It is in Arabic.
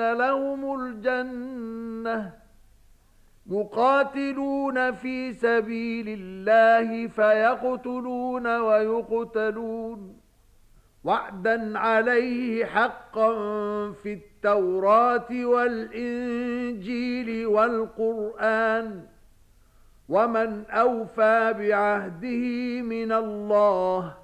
وَإِنَّ لَهُمُ الْجَنَّةِ يُقَاتِلُونَ فِي سَبِيلِ اللَّهِ فَيَقْتُلُونَ وَيُقْتَلُونَ وَعْدًا عَلَيْهِ حَقًّا فِي التَّوْرَاةِ وَالْإِنْجِيلِ وَالْقُرْآنِ وَمَنْ أَوْفَى بِعَهْدِهِ مِنَ اللَّهِ